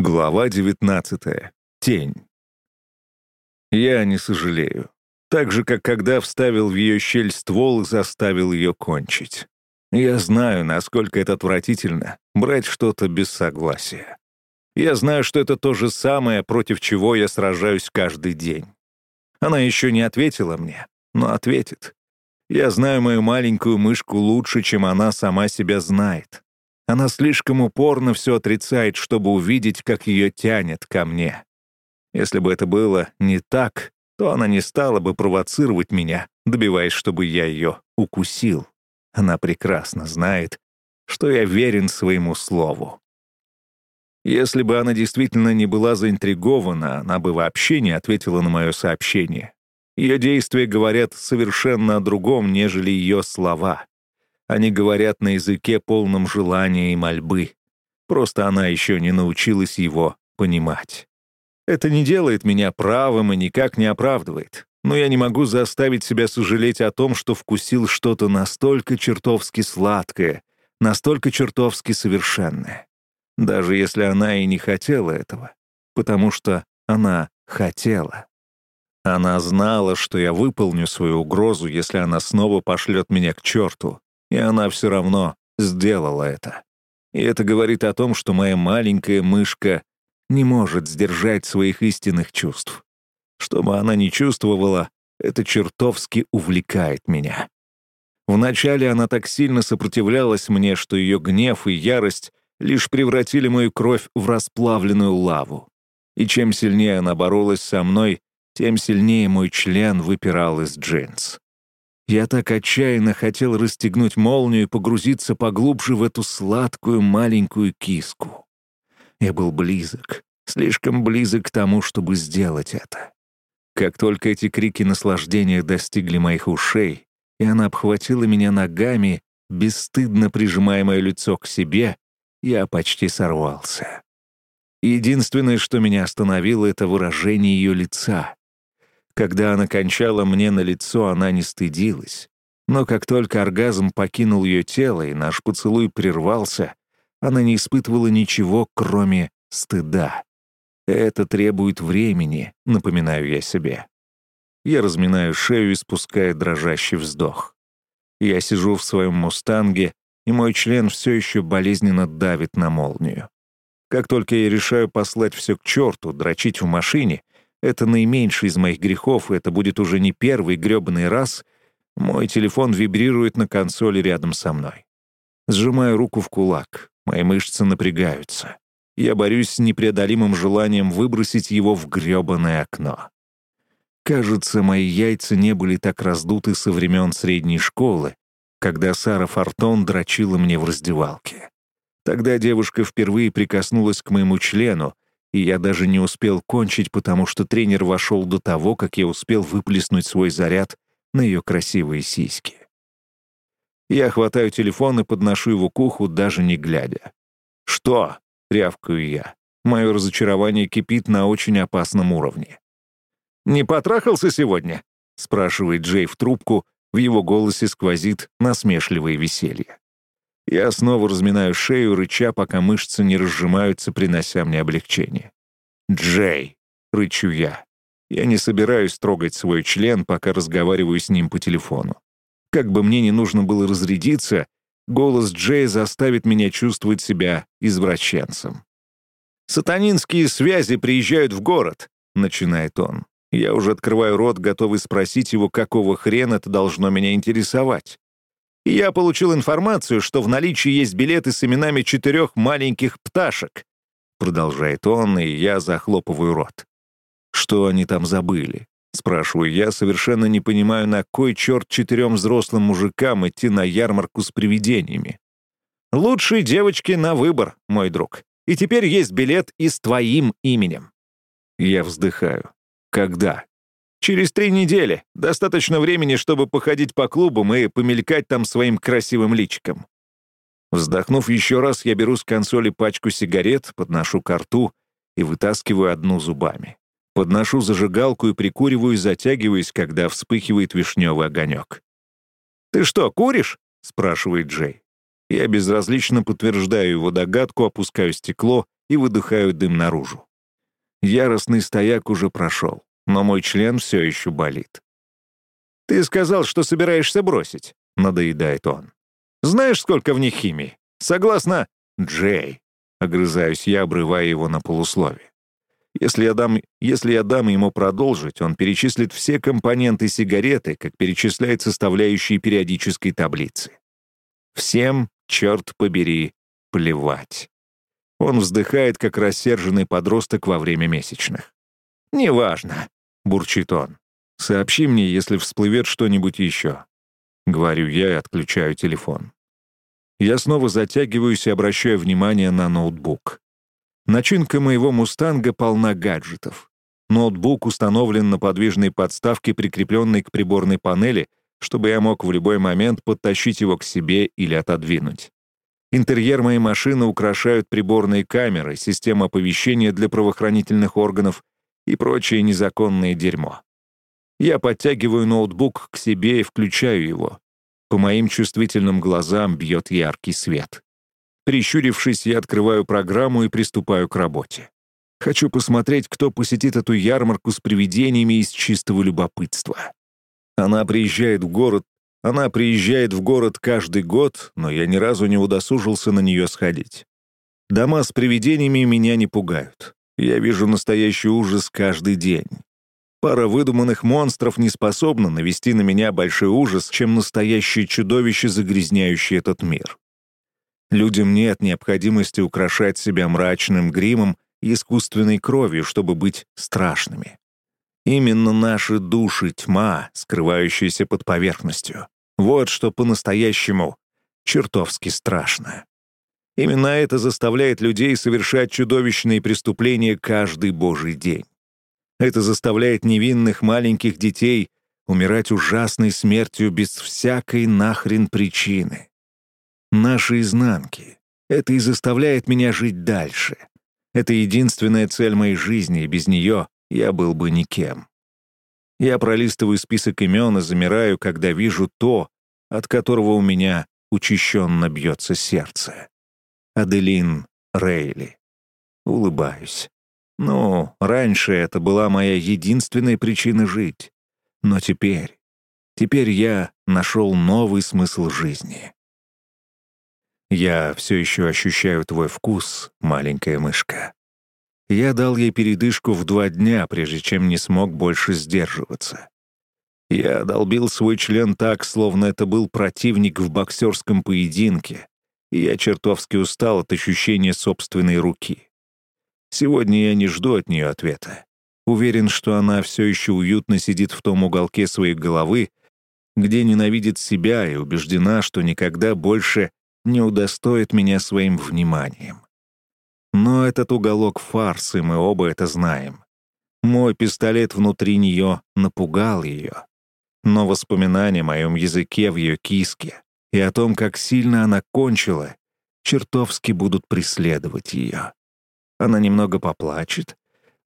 Глава 19. Тень. Я не сожалею. Так же, как когда вставил в ее щель ствол и заставил ее кончить. Я знаю, насколько это отвратительно — брать что-то без согласия. Я знаю, что это то же самое, против чего я сражаюсь каждый день. Она еще не ответила мне, но ответит. Я знаю мою маленькую мышку лучше, чем она сама себя знает. Она слишком упорно все отрицает, чтобы увидеть, как ее тянет ко мне. Если бы это было не так, то она не стала бы провоцировать меня, добиваясь, чтобы я ее укусил. Она прекрасно знает, что я верен своему слову. Если бы она действительно не была заинтригована, она бы вообще не ответила на мое сообщение. Ее действия говорят совершенно о другом, нежели ее слова. Они говорят на языке, полном желания и мольбы. Просто она еще не научилась его понимать. Это не делает меня правым и никак не оправдывает. Но я не могу заставить себя сожалеть о том, что вкусил что-то настолько чертовски сладкое, настолько чертовски совершенное. Даже если она и не хотела этого. Потому что она хотела. Она знала, что я выполню свою угрозу, если она снова пошлет меня к черту, и она все равно сделала это. И это говорит о том, что моя маленькая мышка не может сдержать своих истинных чувств. Что бы она ни чувствовала, это чертовски увлекает меня. Вначале она так сильно сопротивлялась мне, что ее гнев и ярость лишь превратили мою кровь в расплавленную лаву. И чем сильнее она боролась со мной, тем сильнее мой член выпирал из джинс. Я так отчаянно хотел расстегнуть молнию и погрузиться поглубже в эту сладкую маленькую киску. Я был близок, слишком близок к тому, чтобы сделать это. Как только эти крики наслаждения достигли моих ушей, и она обхватила меня ногами, бесстыдно прижимая мое лицо к себе, я почти сорвался. Единственное, что меня остановило, это выражение ее лица. Когда она кончала мне на лицо, она не стыдилась. Но как только оргазм покинул ее тело и наш поцелуй прервался, она не испытывала ничего, кроме стыда. Это требует времени, напоминаю я себе. Я разминаю шею и спускаю дрожащий вздох. Я сижу в своем «Мустанге», и мой член все еще болезненно давит на молнию. Как только я решаю послать все к черту, дрочить в машине, это наименьший из моих грехов, и это будет уже не первый грёбаный раз. Мой телефон вибрирует на консоли рядом со мной. Сжимаю руку в кулак. Мои мышцы напрягаются. Я борюсь с непреодолимым желанием выбросить его в грёбаное окно. Кажется, мои яйца не были так раздуты со времен средней школы, когда Сара Фортон дрочила мне в раздевалке. Тогда девушка впервые прикоснулась к моему члену, и я даже не успел кончить, потому что тренер вошел до того, как я успел выплеснуть свой заряд на ее красивые сиськи. Я хватаю телефон и подношу его к уху, даже не глядя. «Что?» — рявкаю я. Мое разочарование кипит на очень опасном уровне. «Не потрахался сегодня?» — спрашивает Джей в трубку, в его голосе сквозит насмешливое веселье. Я снова разминаю шею, рыча, пока мышцы не разжимаются, принося мне облегчение. «Джей!» — рычу я. Я не собираюсь трогать свой член, пока разговариваю с ним по телефону. Как бы мне ни нужно было разрядиться, голос Джея заставит меня чувствовать себя извращенцем. «Сатанинские связи приезжают в город», — начинает он. Я уже открываю рот, готовый спросить его, какого хрена это должно меня интересовать я получил информацию, что в наличии есть билеты с именами четырех маленьких пташек. Продолжает он, и я захлопываю рот. Что они там забыли? Спрашиваю я, совершенно не понимаю, на кой черт четырем взрослым мужикам идти на ярмарку с привидениями. Лучшие девочки на выбор, мой друг. И теперь есть билет и с твоим именем. Я вздыхаю. Когда? Через три недели. Достаточно времени, чтобы походить по клубам и помелькать там своим красивым личиком. Вздохнув еще раз, я беру с консоли пачку сигарет, подношу к рту и вытаскиваю одну зубами. Подношу зажигалку и прикуриваю, затягиваясь, когда вспыхивает вишневый огонек. «Ты что, куришь?» — спрашивает Джей. Я безразлично подтверждаю его догадку, опускаю стекло и выдыхаю дым наружу. Яростный стояк уже прошел, но мой член все еще болит. «Ты сказал, что собираешься бросить», — надоедает он. «Знаешь, сколько в них химии? Согласно...» «Джей», — огрызаюсь я, обрывая его на полуслове. Если я, дам, если я дам ему продолжить, он перечислит все компоненты сигареты, как перечисляет составляющие периодической таблицы. Всем, черт побери, плевать. Он вздыхает, как рассерженный подросток во время месячных. «Неважно», — бурчит он. «Сообщи мне, если всплывет что-нибудь еще». Говорю я и отключаю телефон. Я снова затягиваюсь и обращаю внимание на ноутбук. Начинка моего «Мустанга» полна гаджетов. Ноутбук установлен на подвижной подставке, прикрепленной к приборной панели, чтобы я мог в любой момент подтащить его к себе или отодвинуть. Интерьер моей машины украшают приборные камеры, система оповещения для правоохранительных органов и прочее незаконное дерьмо. Я подтягиваю ноутбук к себе и включаю его. По моим чувствительным глазам бьет яркий свет. Прищурившись, я открываю программу и приступаю к работе. Хочу посмотреть, кто посетит эту ярмарку с привидениями из чистого любопытства. Она приезжает в город она приезжает в город каждый год, но я ни разу не удосужился на нее сходить. Дома с привидениями меня не пугают. Я вижу настоящий ужас каждый день. Пара выдуманных монстров не способна навести на меня большой ужас, чем настоящее чудовище, загрязняющее этот мир. Людям нет необходимости украшать себя мрачным гримом и искусственной кровью, чтобы быть страшными. Именно наши души — тьма, скрывающаяся под поверхностью. Вот что по-настоящему чертовски страшно. Именно это заставляет людей совершать чудовищные преступления каждый божий день. Это заставляет невинных маленьких детей умирать ужасной смертью без всякой нахрен причины. Наши изнанки. Это и заставляет меня жить дальше. Это единственная цель моей жизни, и без нее я был бы никем. Я пролистываю список имен и замираю, когда вижу то, от которого у меня учащенно бьется сердце. Аделин Рейли. Улыбаюсь. Ну, раньше это была моя единственная причина жить. Но теперь... Теперь я нашел новый смысл жизни. Я все еще ощущаю твой вкус, маленькая мышка. Я дал ей передышку в два дня, прежде чем не смог больше сдерживаться. Я долбил свой член так, словно это был противник в боксерском поединке, и я чертовски устал от ощущения собственной руки. Сегодня я не жду от нее ответа. Уверен, что она все еще уютно сидит в том уголке своей головы, где ненавидит себя и убеждена, что никогда больше не удостоит меня своим вниманием. Но этот уголок фарс, и мы оба это знаем. Мой пистолет внутри нее напугал ее. Но воспоминания о моем языке в ее киске и о том, как сильно она кончила, чертовски будут преследовать ее. Она немного поплачет,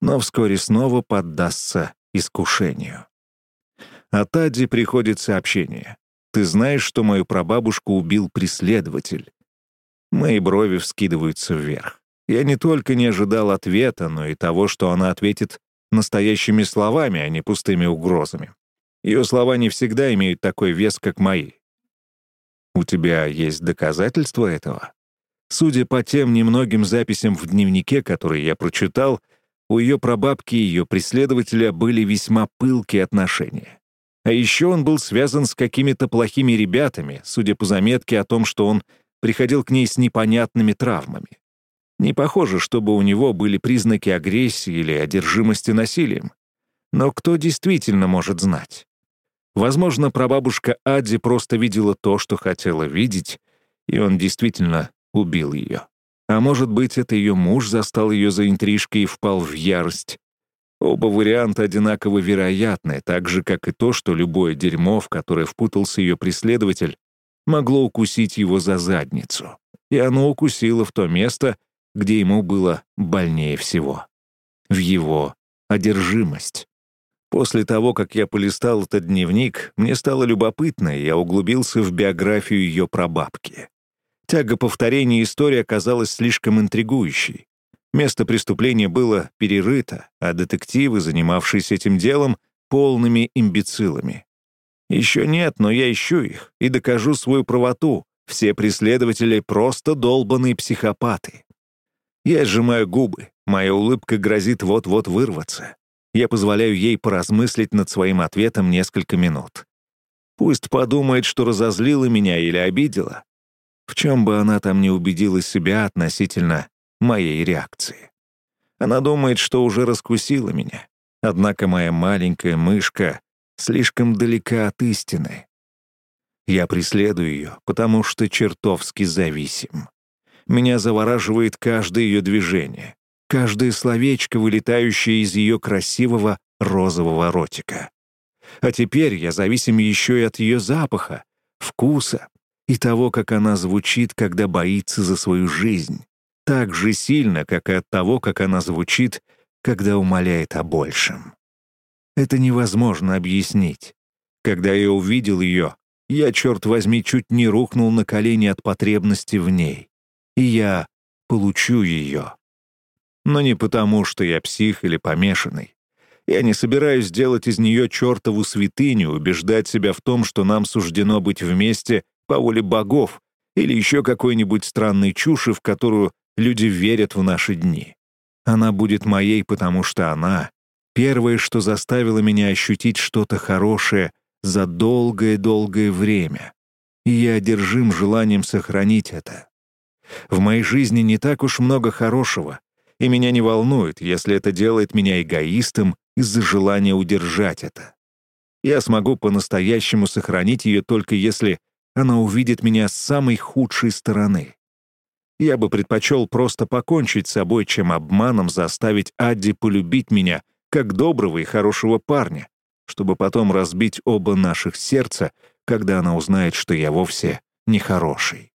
но вскоре снова поддастся искушению. От Адди приходит сообщение. «Ты знаешь, что мою прабабушку убил преследователь?» Мои брови вскидываются вверх. Я не только не ожидал ответа, но и того, что она ответит настоящими словами, а не пустыми угрозами. Ее слова не всегда имеют такой вес, как мои. У тебя есть доказательства этого? Судя по тем немногим записям в дневнике, которые я прочитал, у ее прабабки и ее преследователя были весьма пылкие отношения. А еще он был связан с какими-то плохими ребятами, судя по заметке о том, что он приходил к ней с непонятными травмами. Не похоже, чтобы у него были признаки агрессии или одержимости насилием. Но кто действительно может знать? Возможно, прабабушка Адди просто видела то, что хотела видеть, и он действительно убил ее. А может быть, это ее муж застал ее за интрижкой и впал в ярость. Оба варианта одинаково вероятны, так же, как и то, что любое дерьмо, в которое впутался ее преследователь, могло укусить его за задницу. И оно укусило в то место, где ему было больнее всего. В его одержимость. После того, как я полистал этот дневник, мне стало любопытно, и я углубился в биографию ее прабабки. Тяга повторения истории оказалась слишком интригующей. Место преступления было перерыто, а детективы, занимавшиеся этим делом, полными имбецилами. Еще нет, но я ищу их и докажу свою правоту. Все преследователи — просто долбанные психопаты. Я сжимаю губы, моя улыбка грозит вот-вот вырваться. Я позволяю ей поразмыслить над своим ответом несколько минут. Пусть подумает, что разозлила меня или обидела. В чем бы она там не убедила себя относительно моей реакции. Она думает, что уже раскусила меня. Однако моя маленькая мышка слишком далека от истины. Я преследую ее, потому что чертовски зависим. Меня завораживает каждое ее движение, каждое словечко, вылетающее из ее красивого розового ротика. А теперь я зависим еще и от ее запаха, вкуса и того, как она звучит, когда боится за свою жизнь. Так же сильно, как и от того, как она звучит, когда умоляет о большем. Это невозможно объяснить. Когда я увидел ее, я, черт возьми, чуть не рухнул на колени от потребности в ней. И я получу ее. Но не потому, что я псих или помешанный. Я не собираюсь делать из нее чертову святыню, убеждать себя в том, что нам суждено быть вместе по воле богов или еще какой-нибудь странной чуши, в которую люди верят в наши дни. Она будет моей, потому что она — первое, что заставило меня ощутить что-то хорошее за долгое-долгое время. И я одержим желанием сохранить это. В моей жизни не так уж много хорошего, и меня не волнует, если это делает меня эгоистом из-за желания удержать это. Я смогу по-настоящему сохранить ее только если она увидит меня с самой худшей стороны. Я бы предпочел просто покончить с собой, чем обманом заставить Адди полюбить меня, как доброго и хорошего парня, чтобы потом разбить оба наших сердца, когда она узнает, что я вовсе не хороший.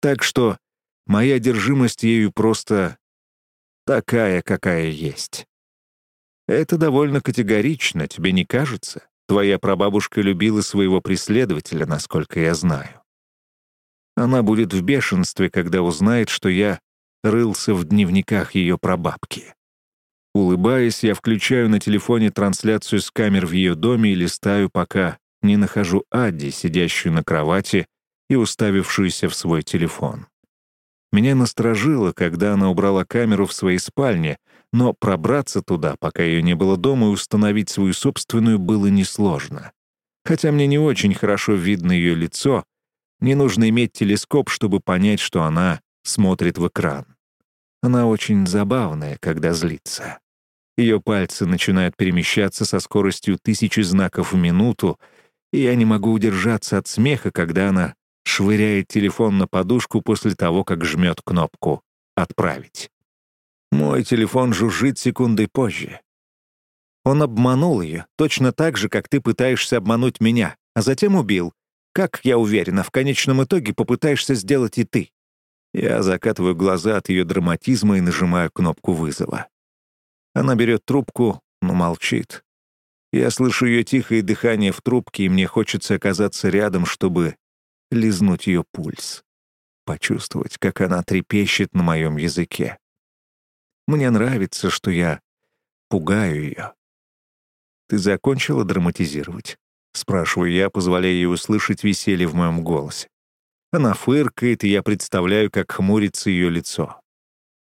Так что моя одержимость ею просто такая, какая есть. Это довольно категорично, тебе не кажется? Твоя прабабушка любила своего преследователя, насколько я знаю. Она будет в бешенстве, когда узнает, что я рылся в дневниках ее прабабки. Улыбаясь, я включаю на телефоне трансляцию с камер в ее доме и листаю, пока не нахожу Адди, сидящую на кровати и уставившуюся в свой телефон. Меня насторожило, когда она убрала камеру в своей спальне, но пробраться туда, пока ее не было дома, и установить свою собственную было несложно. Хотя мне не очень хорошо видно ее лицо, не нужно иметь телескоп, чтобы понять, что она смотрит в экран. Она очень забавная, когда злится. Ее пальцы начинают перемещаться со скоростью тысячи знаков в минуту, и я не могу удержаться от смеха, когда она швыряет телефон на подушку после того, как жмет кнопку «Отправить». Мой телефон жужжит секундой позже. Он обманул ее, точно так же, как ты пытаешься обмануть меня, а затем убил, как, я уверена, в конечном итоге попытаешься сделать и ты. Я закатываю глаза от ее драматизма и нажимаю кнопку вызова. Она берет трубку, но молчит. Я слышу ее тихое дыхание в трубке, и мне хочется оказаться рядом, чтобы лизнуть ее пульс. Почувствовать, как она трепещет на моем языке. Мне нравится, что я пугаю ее. Ты закончила драматизировать? Спрашиваю я, позволяя ей услышать веселье в моем голосе. Она фыркает, и я представляю, как хмурится ее лицо.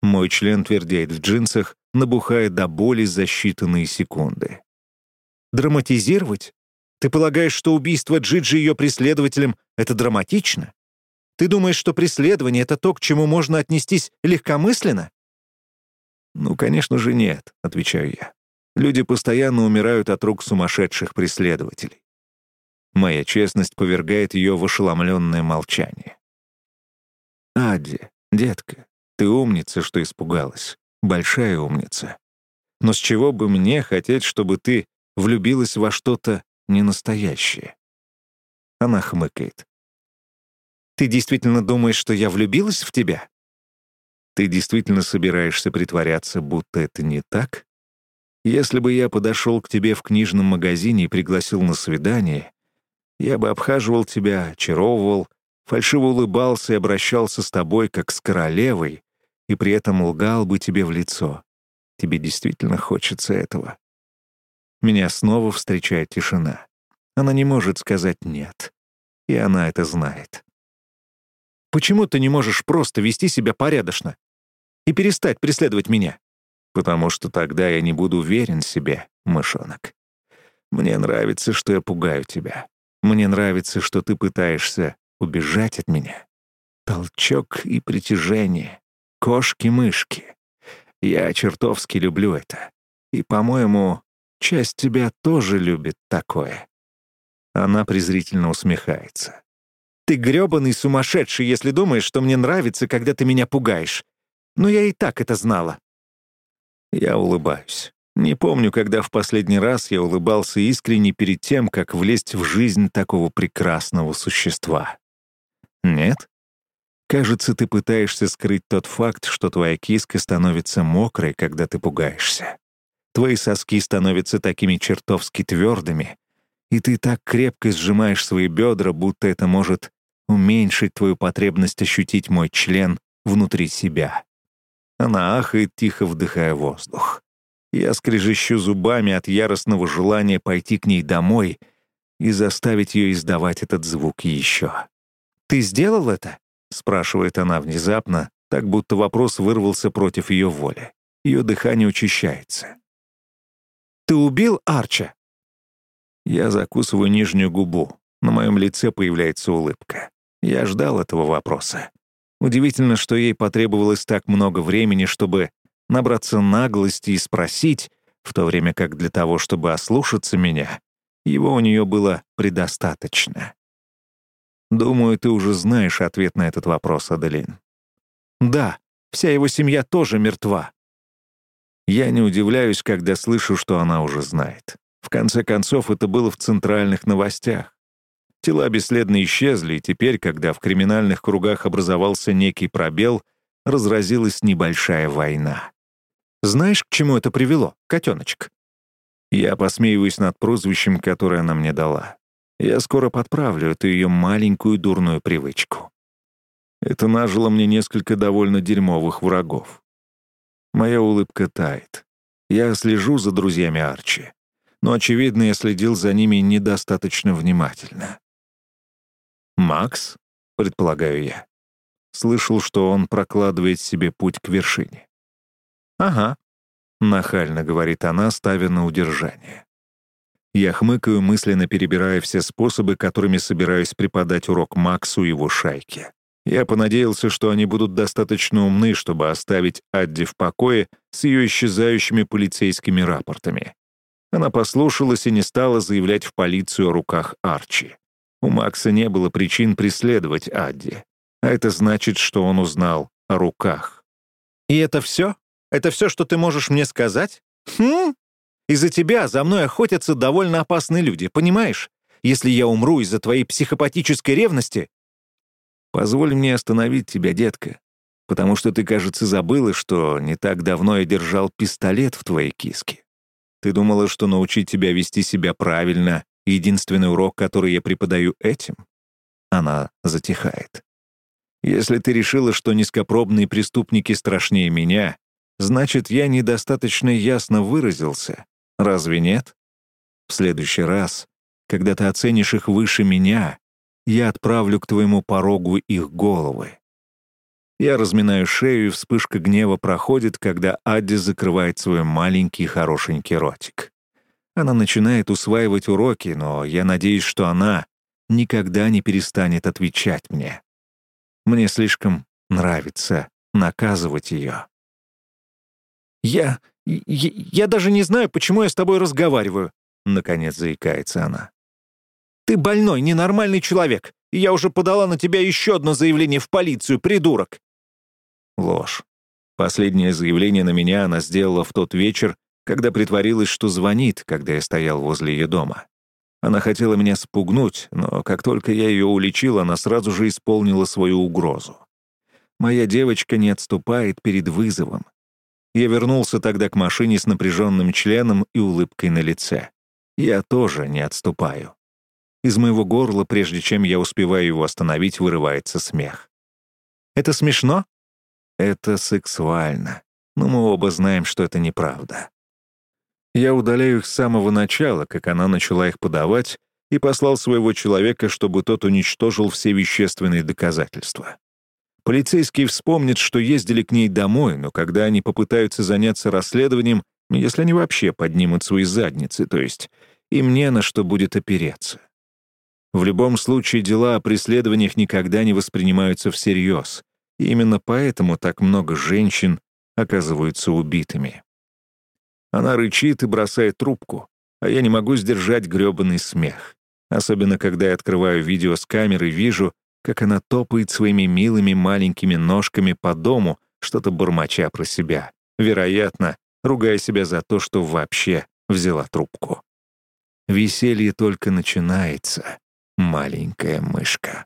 Мой член твердеет в джинсах, набухая до боли за считанные секунды. «Драматизировать? Ты полагаешь, что убийство Джиджи ее преследователем — это драматично? Ты думаешь, что преследование — это то, к чему можно отнестись легкомысленно?» «Ну, конечно же, нет», — отвечаю я. «Люди постоянно умирают от рук сумасшедших преследователей. Моя честность повергает ее в ошеломленное молчание. «Адди, детка, ты умница, что испугалась. Большая умница. Но с чего бы мне хотеть, чтобы ты влюбилась во что-то ненастоящее?» Она хмыкает. «Ты действительно думаешь, что я влюбилась в тебя?» «Ты действительно собираешься притворяться, будто это не так?» Если бы я подошел к тебе в книжном магазине и пригласил на свидание, я бы обхаживал тебя, очаровывал, фальшиво улыбался и обращался с тобой, как с королевой, и при этом лгал бы тебе в лицо. Тебе действительно хочется этого. Меня снова встречает тишина. Она не может сказать «нет». И она это знает. Почему ты не можешь просто вести себя порядочно и перестать преследовать меня? Потому что тогда я не буду уверен себе, мышонок. Мне нравится, что я пугаю тебя. Мне нравится, что ты пытаешься убежать от меня. Толчок и притяжение. Кошки-мышки. Я чертовски люблю это. И, по-моему, часть тебя тоже любит такое. Она презрительно усмехается. Ты грёбаный сумасшедший, если думаешь, что мне нравится, когда ты меня пугаешь. Но я и так это знала». Я улыбаюсь. Не помню, когда в последний раз я улыбался искренне перед тем, как влезть в жизнь такого прекрасного существа. Нет? Кажется, ты пытаешься скрыть тот факт, что твоя киска становится мокрой, когда ты пугаешься. Твои соски становятся такими чертовски твердыми, и ты так крепко сжимаешь свои бедра, будто это может уменьшить твою потребность ощутить мой член внутри себя. Она ахает, тихо вдыхая воздух. Я скрежещу зубами от яростного желания пойти к ней домой и заставить ее издавать этот звук еще. «Ты сделал это?» — спрашивает она внезапно, так будто вопрос вырвался против ее воли. Ее дыхание учащается. «Ты убил Арча?» Я закусываю нижнюю губу. На моем лице появляется улыбка. Я ждал этого вопроса. Удивительно, что ей потребовалось так много времени, чтобы набраться наглости и спросить, в то время как для того, чтобы ослушаться меня, его у нее было предостаточно. Думаю, ты уже знаешь ответ на этот вопрос, Аделин. Да, вся его семья тоже мертва. Я не удивляюсь, когда слышу, что она уже знает. В конце концов, это было в центральных новостях. Тела бесследно исчезли, и теперь, когда в криминальных кругах образовался некий пробел, разразилась небольшая война. Знаешь, к чему это привело, котеночек? Я посмеиваюсь над прозвищем, которое она мне дала. Я скоро подправлю эту ее маленькую дурную привычку. Это нажило мне несколько довольно дерьмовых врагов. Моя улыбка тает. Я слежу за друзьями Арчи, но, очевидно, я следил за ними недостаточно внимательно. «Макс?» — предполагаю я. Слышал, что он прокладывает себе путь к вершине. «Ага», — нахально говорит она, ставя на удержание. Я хмыкаю, мысленно перебирая все способы, которыми собираюсь преподать урок Максу и его шайке. Я понадеялся, что они будут достаточно умны, чтобы оставить Адди в покое с ее исчезающими полицейскими рапортами. Она послушалась и не стала заявлять в полицию о руках Арчи. У Макса не было причин преследовать Адди. А это значит, что он узнал о руках. «И это все? Это все, что ты можешь мне сказать? Хм? Из-за тебя за мной охотятся довольно опасные люди, понимаешь? Если я умру из-за твоей психопатической ревности...» «Позволь мне остановить тебя, детка, потому что ты, кажется, забыла, что не так давно я держал пистолет в твоей киске. Ты думала, что научить тебя вести себя правильно Единственный урок, который я преподаю этим, она затихает. Если ты решила, что низкопробные преступники страшнее меня, значит, я недостаточно ясно выразился. Разве нет? В следующий раз, когда ты оценишь их выше меня, я отправлю к твоему порогу их головы. Я разминаю шею, и вспышка гнева проходит, когда Адди закрывает свой маленький хорошенький ротик. Она начинает усваивать уроки, но я надеюсь, что она никогда не перестанет отвечать мне. Мне слишком нравится наказывать ее. «Я... я, я даже не знаю, почему я с тобой разговариваю», — наконец заикается она. «Ты больной, ненормальный человек, и я уже подала на тебя еще одно заявление в полицию, придурок». Ложь. Последнее заявление на меня она сделала в тот вечер, когда притворилась, что звонит, когда я стоял возле ее дома. Она хотела меня спугнуть, но как только я ее уличил, она сразу же исполнила свою угрозу. Моя девочка не отступает перед вызовом. Я вернулся тогда к машине с напряженным членом и улыбкой на лице. Я тоже не отступаю. Из моего горла, прежде чем я успеваю его остановить, вырывается смех. «Это смешно?» Это сексуально. Но мы оба знаем, что это неправда. Я удаляю их с самого начала, как она начала их подавать, и послал своего человека, чтобы тот уничтожил все вещественные доказательства. Полицейские вспомнят, что ездили к ней домой, но когда они попытаются заняться расследованием, если они вообще поднимут свои задницы, то есть им не на что будет опереться. В любом случае дела о преследованиях никогда не воспринимаются всерьез, и именно поэтому так много женщин оказываются убитыми. Она рычит и бросает трубку, а я не могу сдержать грёбаный смех. Особенно, когда я открываю видео с камеры и вижу, как она топает своими милыми маленькими ножками по дому, что-то бормоча про себя. Вероятно, ругая себя за то, что вообще взяла трубку. Веселье только начинается, маленькая мышка.